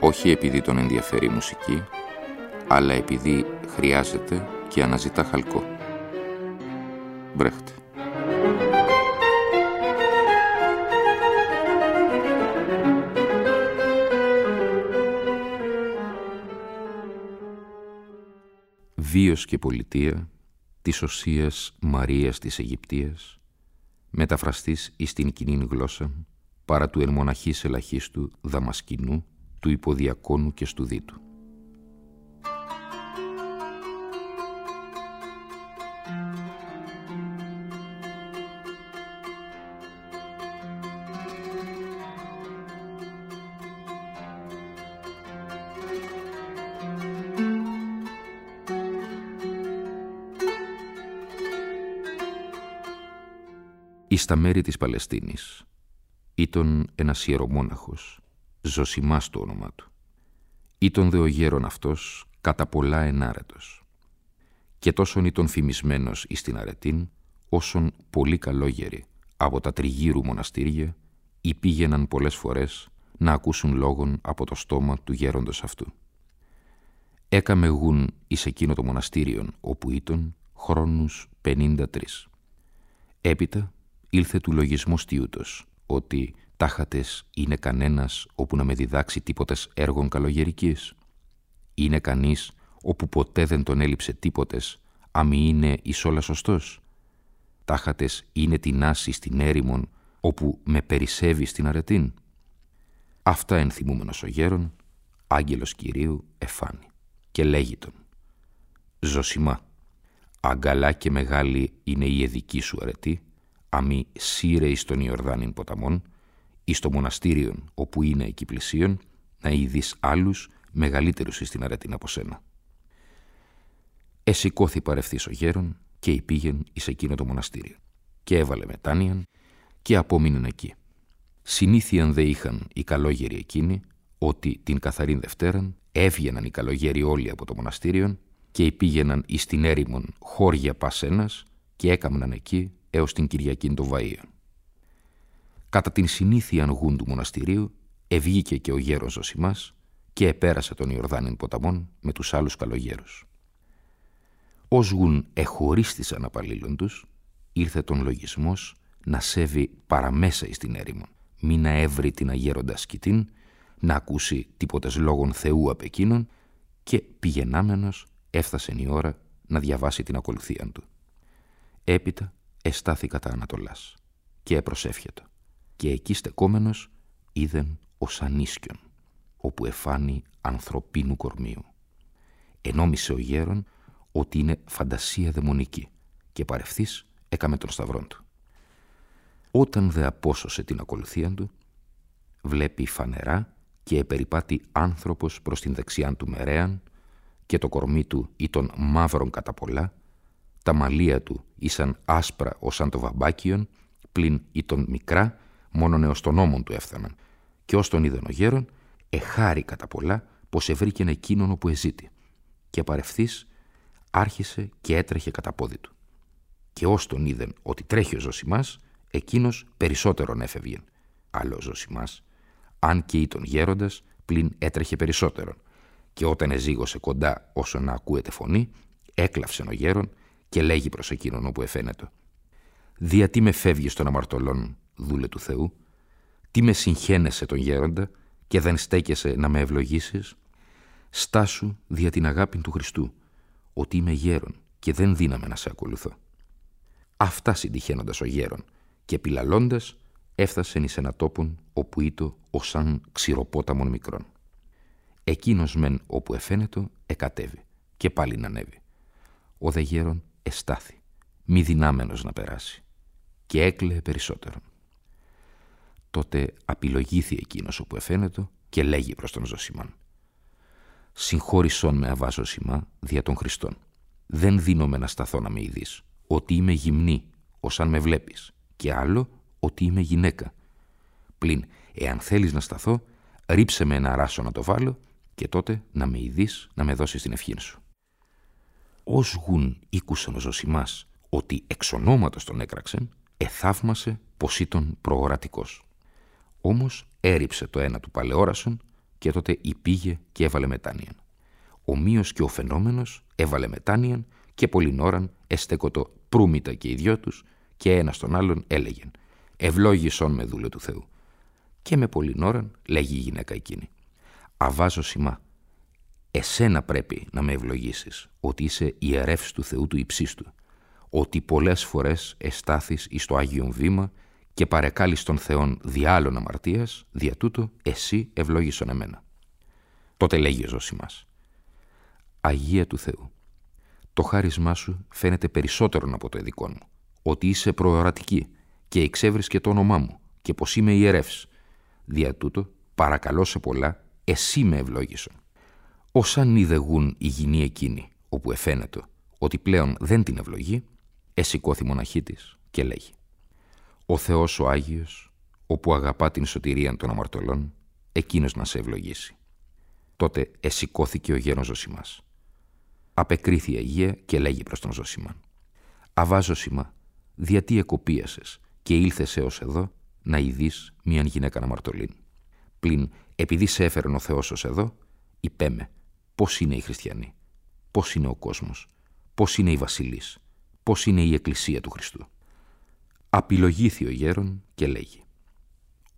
όχι επειδή τον ενδιαφέρει η μουσική, αλλά επειδή χρειάζεται και αναζητά χαλκό. Μπρέχτε. Βίος και πολιτεία της Οσίας Μαρίας της Αιγυπτίας, μεταφραστής εις την κοινή γλώσσα, παρά του εν μοναχής ελαχίστου Δαμασκηνού, του υποδιακόνου και στουδίτου. Εις τα μέρη της Παλαιστίνης ήταν ένας ιερομόναχος Ζωσιμάς το όνομα του. Ήταν δε ο γέρον αυτός κατά πολλά ενάρετος. Και τόσον ήταν φημισμένος εις την αρετήν, όσον πολύ καλόγεροι από τα τριγύρου μοναστήρια πήγαιναν πολλές φορές να ακούσουν λόγον από το στόμα του γέροντος αυτού. Έκαμε γουν εις εκείνο το μοναστήριον όπου ήταν χρόνους 53. Έπειτα ήλθε του λογισμός τιούτος ότι τάχατες είναι κανένας όπου να με διδάξει τίποτες έργων καλογερικής; Είναι κανείς όπου ποτέ δεν τον έλειψε τίποτες, αμη είναι εις όλα σωστός; Τάχατες είναι την άση στην έρημον, όπου με περισσεύει στην αρετήν; Αυτά ενθυμούμενος ο γέρον, άγγελος Κυρίου εφάνει και λέγει τον. Ζωσιμά, αγκαλά και μεγάλη είναι η εδική σου αρετή, αμη σύρε εις τον Ιορδάνην ποταμόν, ή στο μοναστήριον όπου είναι εκεί πλησίον, να ειδείς άλλους μεγαλύτερους εις την αρέτην από σένα. Εσηκώθη παρευθύς ο γέρον και υπήγεν εις εκείνο το μοναστήριο και έβαλε μετάνοιαν και απόμειναν εκεί. Συνήθιαν δε είχαν οι καλόγεροι εκείνοι ότι την καθαρήν Δευτέραν έβγαιναν οι καλογέροι όλοι από το μοναστήριο και υπήγαιναν εις την έρημον χώρια πας ένας και έκαμναν εκεί έως την Κυριακήν των Βαΐων. Κατά την συνήθεια γούν του μοναστηρίου ευγήκε και ο γέρος Ζωσιμάς και επέρασε τον Ιορδάνην ποταμόν με τους άλλους καλογέρους. Ως γουν εχωρίστησαν απαλλήλων τους, ήρθε τον λογισμός να σέβει παραμέσα εις την έρημο, μη να έβρει την αγέροντα σκητήν, να ακούσει τίποτες λόγων Θεού απ' εκείνον και πηγενάμενος έφτασε η ώρα να διαβάσει την ακολουθία του. Έπειτα εστάθη κατά Ανατολάς και έπροσεύχετο και εκεί στεκόμενος είδεν ο Σανίσκιον, όπου εφάνει ανθρωπίνου κορμίου. Ενόμισε ο γέρον ότι είναι φαντασία δαιμονική και παρευθύς έκαμε τον σταυρόν του. Όταν δε απόσωσε την ακολουθία του, βλέπει φανερά και επεριπάτει άνθρωπος προς την δεξιά του μερέαν και το κορμί του ήταν μαύρον κατά πολλά, τα μαλλία του ήσαν άσπρα ως σαν το βαμπάκιον, πλην ήταν μικρά μόνον έως τον νόμον του έφθαναν, και ως τον είδεν ο γέρον, εχάρη κατά πολλά πως ευρήκεν εκείνον όπου εζήτη, και παρευθύς άρχισε και έτρεχε κατά πόδι του. Και ως τον είδεν ότι τρέχει ο Ζωσιμάς, εκείνος περισσότερον έφευγεν. Αλλά ο Ζωσιμάς, αν και ήταν γέροντας, πλην έτρεχε περισσότερον. Και όταν εζήγωσε κοντά όσο να ακούεται φωνή, έκλαψε ο γέρον και λέγει προς εκείνον όπου εφαίνεται. «Δια τι με φεύγεις των αμαρτωλών δούλε του Θεού, τι με συγχαίνεσαι τον γέροντα και δεν στέκεσαι να με ευλογήσεις, στάσου δια την αγάπη του Χριστού, ότι είμαι γέρον και δεν δύναμε να σε ακολουθώ. Αυτά συντυχαίνοντας ο γέρον και επιλαλώντας έφτασεν εις ένα τόπον όπου ήτο ο σαν ξηροπόταμον μικρόν. Εκείνος μεν όπου εφαίνετο εκατέβη και πάλι να ανέβει. Ο δε γέρον εστάθη, μη δυνάμενος να περάσει και έκλαιε περισσότερον τότε απειλογήθη εκείνος όπου εφαίνεται και λέγει προς τον Ζωσιμάν. Συγχώρησόν με αβάζωσιμα δια των Χριστών. Δεν δίνομαι να σταθώ να με ειδείς, ότι είμαι γυμνή, ως αν με βλέπεις, και άλλο ότι είμαι γυναίκα. Πλην, εάν θέλεις να σταθώ, ρίψε με ένα ράσο να το βάλω και τότε να με ειδείς να με δώσεις την ευχή σου. Ως γουν ήκουσαν ο Ζωσιμάς ότι εξ ονόματος τον έκραξεν, εθαύμασε πως ήταν προορατικός. Όμως έριψε το ένα του παλαιόρασον και τότε υπήγε και έβαλε μετάνοιαν. Ομοίως και ο φαινόμενος έβαλε μετάνοιαν και πολλήν ώραν εστέκοτο προύμητα και οι δυο τους και ένας τον άλλον έλεγεν «Ευλόγησον με δούλε του Θεού». Και με πολλήν ώραν λέγει η γυναίκα εκείνη «Αβάζω σημά, εσένα πρέπει να με ευλογήσεις, ότι είσαι ιερεύς του Θεού του υψίστου, ότι πολλές φορές εστάθεις εις το Άγιον Βήμα και παρεκάλεις τον Θεόν δια άλλων αμαρτίας, δια τούτο εσύ ευλόγησον εμένα. Τότε λέγει ο Ζωσιμάς. Αγία του Θεού, το χάρισμά σου φαίνεται περισσότερον από το εδικό μου, ότι είσαι προορατική και εξέβρισκε το όνομά μου και πως είμαι ιερεύς. Δια τούτο, παρακαλώ σε πολλά, εσύ με ευλόγησον. Ως αν είδεγούν η γυνή εκείνη, όπου εφαίνεται ότι πλέον δεν την ευλογεί, εσηκώθη μοναχή τη και λέγει «Ο Θεός ο Άγιος, όπου αγαπά την σωτηρία των αμαρτωλών, εκείνος να σε ευλογήσει». Τότε εσηκώθηκε ο γέρος Ζωσιμάς. Απεκρίθη η Αγία και λέγει προς τον Ζωσιμάν «Αβά Ζωσιμά, διατί εκοπίασες και ήλθες έως εδώ να ειδείς μίαν γυναίκα αμαρτωλήν. Πλην επειδή σε έφερε ο Θεός ως εδώ, υπέμε πώς είναι οι χριστιανοί, πώς είναι ο κόσμος, πώς είναι οι βασιλείς, πώς είναι η Εκκλησία του Χριστού. Απειλογήθη ο γέρον και λέγει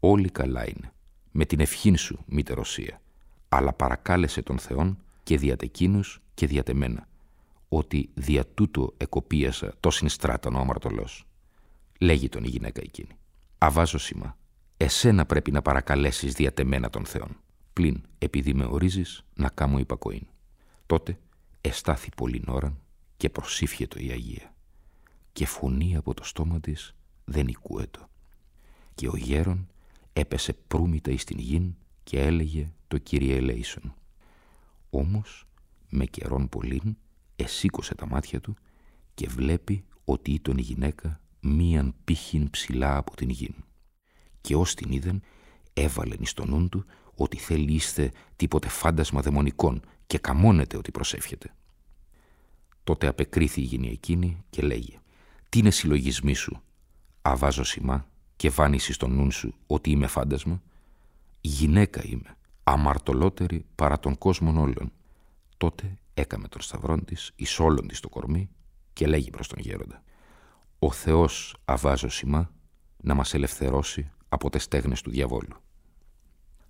«Όλοι καλά είναι, με την ευχήν σου, μήτεροσία, αλλά παρακάλεσε τον Θεόν και διατεκίνους και διατεμένα, ότι δια τούτο εκοπίασα τόσην στράταν ο αμαρτωλός». Λέγει τον η γυναίκα εκείνη «Αβάζω σήμα, εσένα πρέπει να παρακαλέσεις διατεμένα τον Θεόν, πλην επειδή με ορίζεις να κάμω υπακοήν». Τότε εστάθη πολλήν ώρα και προσήφιετο η Αγία. Και φωνή από το στόμα της δεν οικούετο. Και ο γέρον έπεσε προύμητα εις την γην και έλεγε το Κύριε Ελέησον. Όμως με καιρόν πολλήν εσήκωσε τα μάτια του και βλέπει ότι ήταν η γυναίκα μίαν πύχην ψηλά από την γην. Και ως την είδεν έβαλεν εις το νου του ότι θέλει είστε τίποτε φάντασμα δαιμονικών και καμώνεται ότι προσεύχεται. Τότε απεκρίθη η γυνή εκείνη και λέγει «Τι είναι συλλογισμοί σου, αβάζω σημά και βάνηση στον νου σου ότι είμαι φάντασμα. Γυναίκα είμαι, αμαρτωλότερη παρά των κόσμων όλων». Τότε έκαμε τον σταυρόν της εις όλον της το κορμί και λέγει προς τον γέροντα «Ο Θεός αβάζω σημά να μας ελευθερώσει από τις στέγνες του διαβόλου».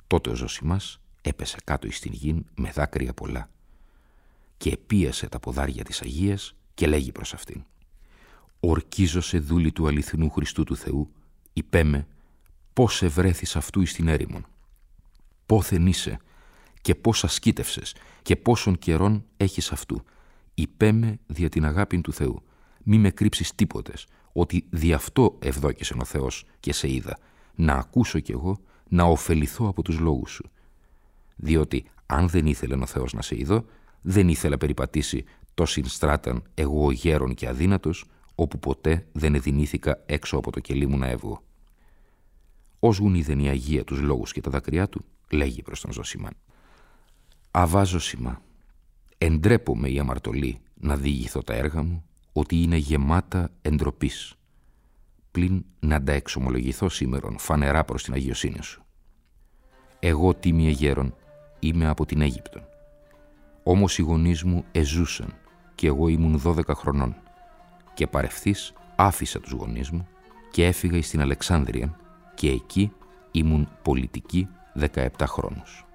Τότε ο Ζωσιμάς έπεσε κάτω εις την γην με δάκρυα πολλά και επίασε τα ποδάρια της Αγίας και λέγει προς αυτήν «Ορκίζω σε δούλη του αληθινού Χριστού του Θεού, υπέμε, πώς ευρέθης αυτού εις την έρημον. Πόθεν είσαι και πώς ασκήτευσες και πόσων καιρών έχεις αυτού. Υπέμε δια την αγάπη του Θεού. Μη με κρύψεις τίποτες, ότι δι' αυτό ευδόκησε ο Θεός και σε είδα, να ακούσω κι εγώ, να ωφεληθώ από τους λόγους σου. Διότι αν δεν ήθελε ο Θεός να σε είδω, δεν ήθελα περιπατήσει το συνστράταν εγώ γέρον και αδύνατος, όπου ποτέ δεν εδινήθηκα έξω από το κελί μου να έβγω. Ως είδεν η Αγία τους λόγους και τα δάκρυά του, λέγει προς τον Ζωσιμάν. Αβάζω σήμα. Εντρέπομαι η αμαρτωλή να διηγηθώ τα έργα μου, ότι είναι γεμάτα εντροπής. Πλην να τα εξομολογηθώ σήμερον φανερά προς την αγιοσύνη σου. Εγώ τίμιε γέρον είμαι από την Αίγυπτον όμως οι γονείς μου εζούσαν και εγώ ήμουν 12 χρονών και παρευθύς άφησα τους γονείς μου και έφυγα στην Αλεξάνδρεια και εκεί ήμουν πολιτική 17 χρόνους.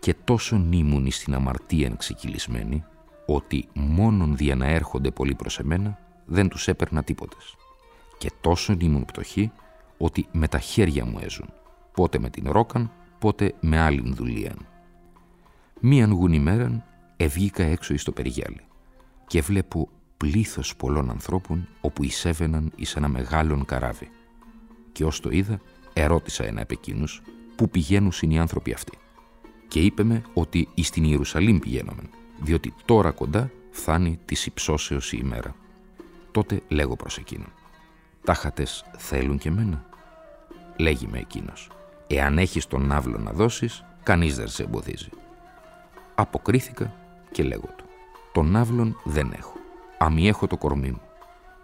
Και τόσο ήμουν στην αμαρτία ξεκυλισμένη ότι μόνον δια να έρχονται πολλοί προς εμένα δεν τους έπαιρνα τίποτες. Και τόσο ήμουν πτωχή ότι με τα χέρια μου έζουν, πότε με την ρόκαν, πότε με άλλην δουλείαν. Μίαν γουν ημέραν ευγήκα έξω εις το περιγιάλι και βλέπω πλήθος πολλών ανθρώπων όπου εισέβαιναν εις ένα μεγάλον καράβι. Και ως το είδα, ερώτησα ένα από εκείνους πού πηγαίνουν οι άνθρωποι αυτοί; και είπε με ότι εις την Ιερουσαλήμ πηγαίνομεν, διότι τώρα κοντά φθάνει της υψώσεως η ημέρα. Τότε λέγω προς εκείνον, «Τάχατες θέλουν και μένα» λέγει με εκείνος. Εάν έχεις τον ναύλο να δώσεις, κανείς δεν σε εμποδίζει. Αποκρίθηκα και λέγω του. Τον ναύλον δεν έχω. Αμή έχω το κορμί μου.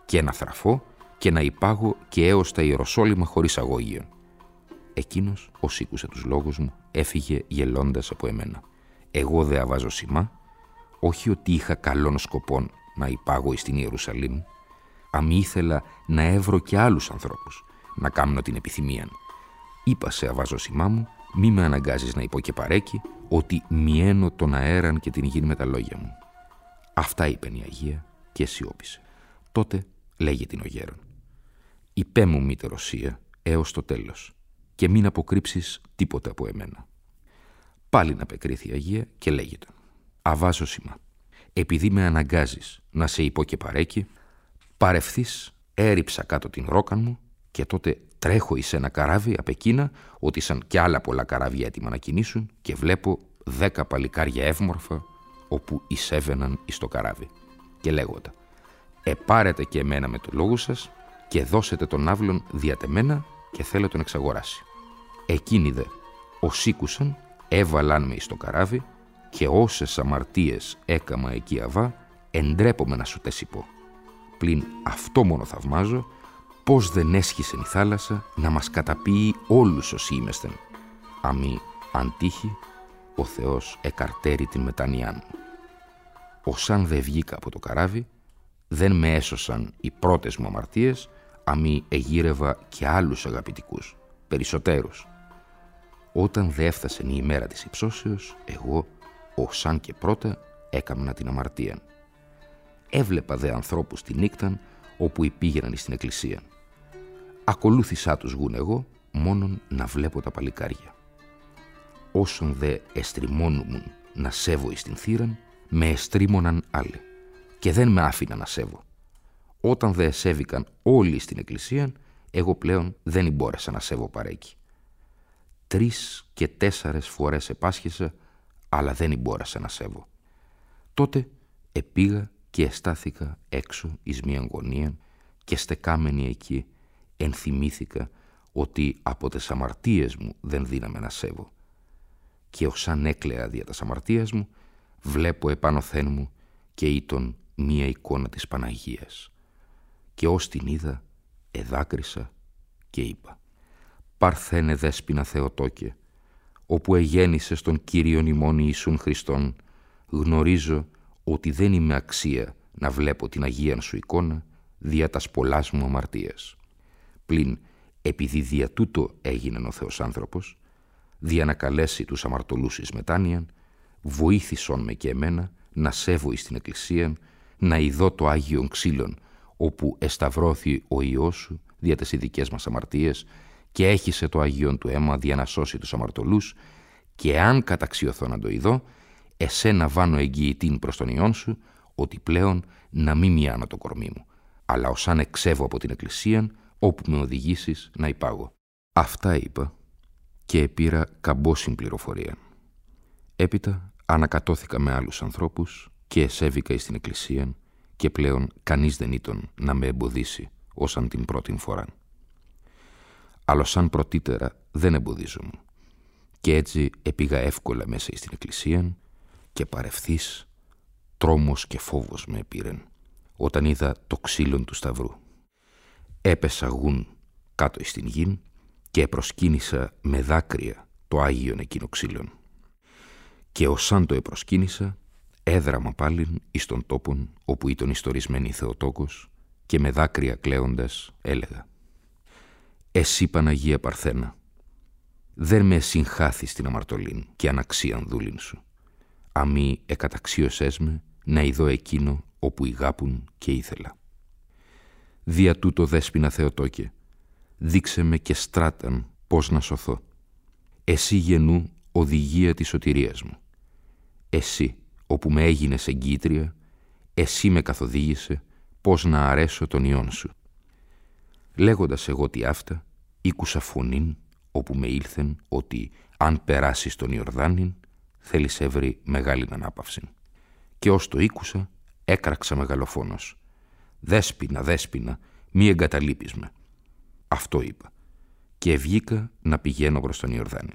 Και να θραφώ και να υπάγω και έως τα Ιεροσόλυμα χωρίς αγώγιον. Εκείνος, ως ήκουσε τους λόγους μου, έφυγε γελώντας από εμένα. Εγώ δε αβάζω σημά, όχι ότι είχα καλών σκοπών να υπάγω εις την Ιερουσαλήμ, αμή ήθελα να έβρω και άλλους ανθρώπους, να κάνω την επιθυμία. Είπα σε αβάζωσιμά μου, μη με αναγκάζεις να υπό και παρέκει, ότι μιένω τον αέραν και την γη με τα λόγια μου. Αυτά είπε η Αγία και σιώπησε. Τότε λέγε την ο γέρον. Υπέ μου μήτε Ρωσία έως το τέλος και μην αποκρύψεις τίποτα από εμένα. Πάλι να πεκρίθει η Αγία και λέγεται. Αβάζωσιμα, επειδή με αναγκάζεις να σε υπό και παρέκει, παρευθείς έριψα κάτω την ρόκαν μου και τότε τρέχω εις ένα καράβι απ' εκείνα, ότι σαν κι άλλα πολλά καράβια έτοιμα να κινήσουν και βλέπω δέκα παλικάρια εύμορφα όπου εισέβαιναν εις το καράβι. Και λέγοντα, «Επάρετε και εμένα με το λόγο σας και δώσετε τον άβλον διατεμένα και θέλω τον εξαγοράσει». Εκείνοι δε, ως ήκουσαν, έβαλαν με εις το καράβι και όσες αμαρτίες έκαμα εκεί αβά, εντρέπομαι να σου τεσιπώ. Πλην αυτό μόνο θαυμάζω, πώς δεν έσχισε η θάλασσα να μας καταπίει όλους όσοι είμεστεν. Αμή αν τύχει, ο Θεός εκαρτέρει την μετάνοιά μου. Οσάν δεν βγήκα από το καράβι, δεν με έσωσαν οι πρώτες μου αμαρτίες, αμή εγύρευα και άλλους αγαπητικούς, περισσότερους. Όταν δε έφτασε η ημέρα της υψώσεως, εγώ, οσάν και πρώτα, έκαμνα την αμαρτία. Έβλεπα δε ανθρώπους τη νύχταν, όπου υπήγαιναν στην εκκλησία. Ακολούθησά τους γουν εγώ, μόνον να βλέπω τα παλικάρια. Όσον δε εστριμώνουν να σέβω εις την θύραν, με εστρίμωναν άλλοι και δεν με άφηνα να σέβω. Όταν δε εσέβηκαν όλοι στην εκκλησία, εγώ πλέον δεν μπόρεσα να σέβω παρέκει. Τρεις και τέσσερες φορές επάσχεσα, αλλά δεν μπόρεσα να σέβω. Τότε επήγα και εστάθηκα έξω εις μια γωνία και στεκάμενη εκεί ενθυμήθηκα ότι από τις αμαρτίες μου δεν δύναμε να σέβω. Και όσαν έκλαια δια τας αμαρτίας μου, βλέπω επάνω θέν μου και ήταν μία εικόνα της Παναγίας. Και ως την είδα, εδάκρισα και είπα «Παρθένε δέσποινα Θεοτόκε, όπου εγέννησες στον Κύριον ημών Ιησούν Χριστόν, γνωρίζω ότι δεν είμαι αξία να βλέπω την Αγία Σου εικόνα δια τας πολλάς μου αμαρτίας. Πλην επειδή δια τούτο έγινε ο Θεός άνθρωπος, δια να καλέσει τους αμαρτωλούς εις μετάνοιαν, βοήθησον με και εμένα να σέβω εις την Εκκλησία, να ειδώ το Άγιον Ξύλων, όπου εσταυρώθη ο Υιός σου δια τις ειδικές μας αμαρτίες και έχισε το Άγιον του αίμα δια να σώσει τους αμαρτωλούς και αν καταξιωθώ να το ειδώ, εσένα βάνω εγγυητήν προς τον Υιόν σου, ότι πλέον να μην μοιάνω το κορμί μου, αλλά ως αν εξεύω από την Εκκλησία, όπου με οδηγήσεις να υπάγω. Αυτά είπα και επήρα καμπόσιν πληροφορία. Έπειτα ανακατώθηκα με άλλους ανθρώπους και εσέβηκα στην εκκλησία και πλέον κανείς δεν ήταν να με εμποδίσει όσαν την πρώτη φορά. Αλλά σαν πρωτήτερα δεν εμποδίζομαι και έτσι επήγα εύκολα μέσα στην εκκλησία και παρευθύς τρόμος και φόβος με πήρεν όταν είδα το ξύλον του σταυρού. Έπεσα γουν κάτω στην γην και προσκύνησα με δάκρυα το Άγιον εκείνο ξύλον. Και όσαν το επροσκύνησα, έδραμα πάλιν εις τον τόπον όπου ήταν ιστορισμένη η Θεοτόκος και με δάκρυα κλαίοντας έλεγα «Εσύ Παναγία Παρθένα, δεν με συγχάθεις την αμαρτωλήν και αναξίαν δούλην σου. Αμή εκαταξίωσές με να ειδώ εκείνο όπου ηγάπουν και ήθελα. Δια τούτο δέσποινα Θεοτόκε, δείξε με και στράταν πώς να σωθώ. Εσύ γεννού οδηγία της σωτηρίας μου. Εσύ, όπου με έγινες εγκύτρια, εσύ με καθοδήγησε πώς να αρέσω τον ιόν σου. Λέγοντας εγώ τι αυτά, ήκουσα φωνήν όπου με ήλθεν ότι αν περάσεις τον Ιορδάνην, θέλεις σε βρει μεγάλη ανάπαυση. Και ως το ήκουσα, έκραξα μεγαλοφόνος. «Δέσποινα, δέσποινα, μη εγκαταλείπεις με». Αυτό είπα. Και βγήκα να πηγαίνω προς τον Ιορδάνη.